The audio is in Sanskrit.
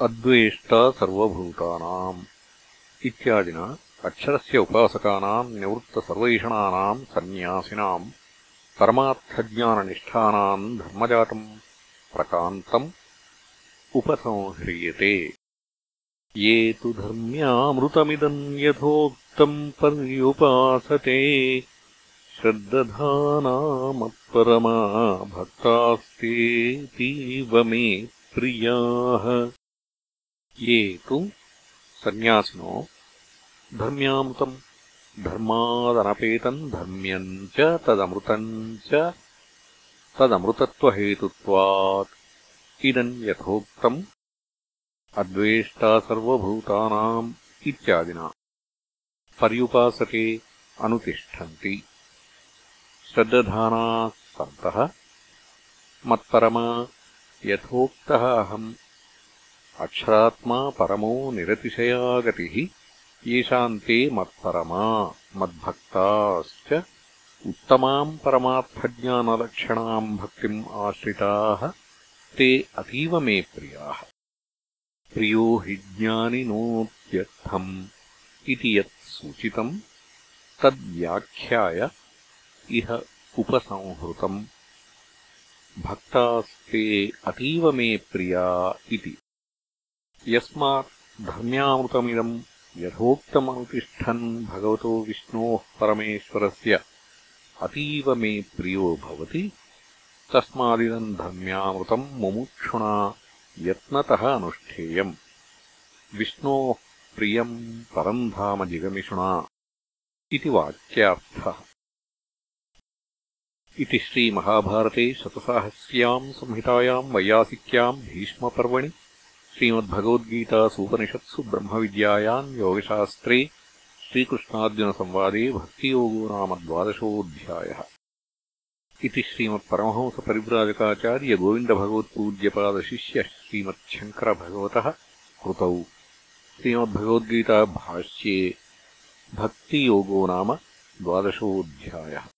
अद्वेष्टा सर्वभूतानाम् इत्यादिना अक्षरस्य उपासकानाम् निवृत्तसर्वैषणानाम् सन्न्यासिनाम् परमार्थज्ञाननिष्ठानाम् धर्मजातम् प्रकान्तम् उपसंह्रियते। ये तु धर्म्यामृतमिदम् यथोक्तम् पर्युपासते। श्रद्दधानामत्परमा भक्तास्तेतीव मे प्रियाः ये तु सन्न्यासिनो धर्म्यामृतम्। धर्मादनपेतम् धर्म्यम् च तदमृतम् च तदमृतत्वहेतुत्वात्। इदम् यथोक्तम् अद्वेष्टा सर्वभूतानाम् इत्यादिना। पर्युपासते अनुतिष्ठन्ति। श्रद्दधानाः सन्तः। मत्परमा यथोक्तः अहम् अक्षरात्मा परमो निरतिशया गतिः येषाम् ते मत्परमा मद्भक्ताश्च उत्तमाम् परमार्थज्ञानलक्षणाम् भक्तिम् आश्रिताः ते अतीव मे प्रियाः। प्रियो हि ज्ञानिनोत्यर्थम् इति यत् सूचितम् तद्व्याख्याय इह उपसंहृतम्। भक्तास्ते अतीव मे प्रिया इति यस्मात् धर्म्यामृतमिदम् यथोक्तमनुतिष्ठन् भगवतो विष्णोः परमेश्वरस्य अतीव मे प्रियो भवति। तस्मादिदम् धर्म्यामृतम् मुमुक्षुणा यत्नतः अनुष्ठेयम्। विष्णोः प्रियम् परम् धाम जिगमिषुणा इति वाक्यार्थः। इति श्रीमहाभारते शतसाहस्र्याम् संहितायाम् वैयासिक्याम् भीष्मपर्वणि श्रीमद्भगवद्गीतासूपनिषत्सु ब्रह्मविद्यायाम् योगशास्त्रे श्रीकृष्णार्जुनसंवादे भक्तियोगो नाम द्वादशोऽध्यायः। इति श्रीमत्परमहंसपरिव्राजकाचार्यगोविन्दभगवत्पूज्यपादशिष्यः श्रीमच्छङ्करभगवतः कृतौ। श्रीमद्भगवद्गीताभाष्ये भक्तियोगो नाम द्वादशोऽध्यायः।